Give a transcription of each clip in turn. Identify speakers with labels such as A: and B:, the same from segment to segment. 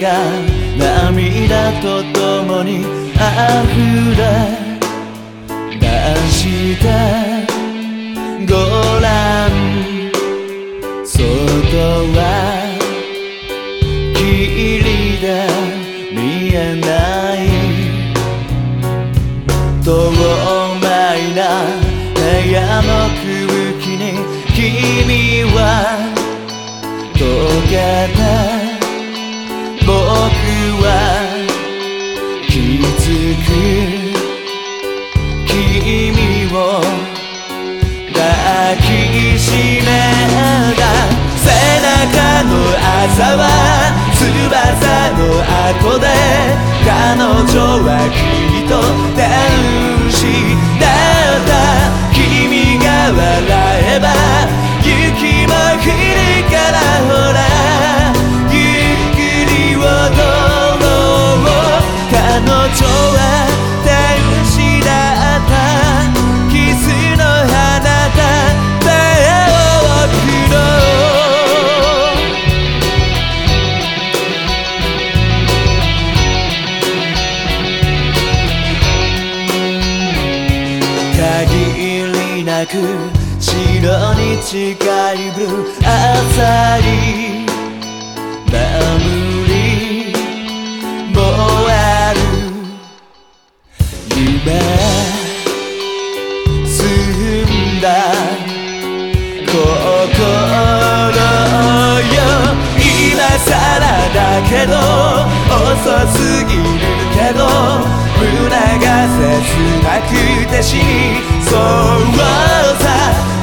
A: が涙とともに溢れ出したご覧外は霧で見えない透明な部屋の空気に君は溶けて後で彼女はきっとなく白に近いブルー朝に眠り燃える夢澄んだ心よ今さらだけど遅すぎるど胸が切なくて死にそうさ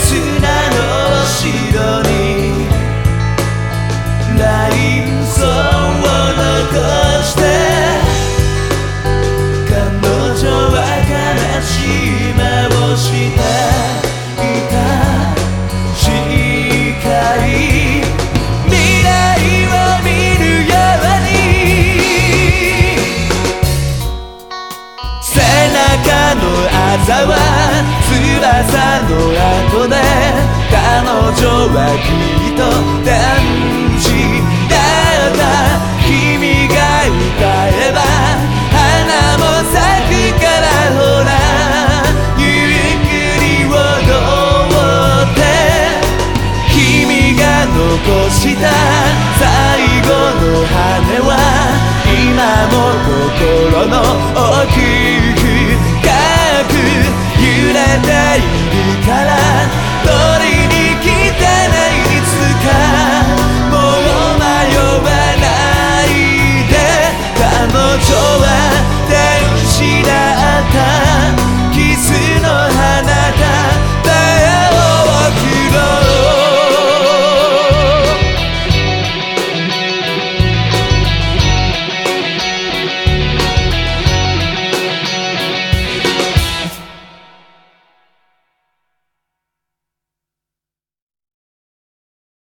A: え中のあざは翼の後で彼女はきっと天使だった君が歌えば花も咲くからほらゆっくり踊って君が残した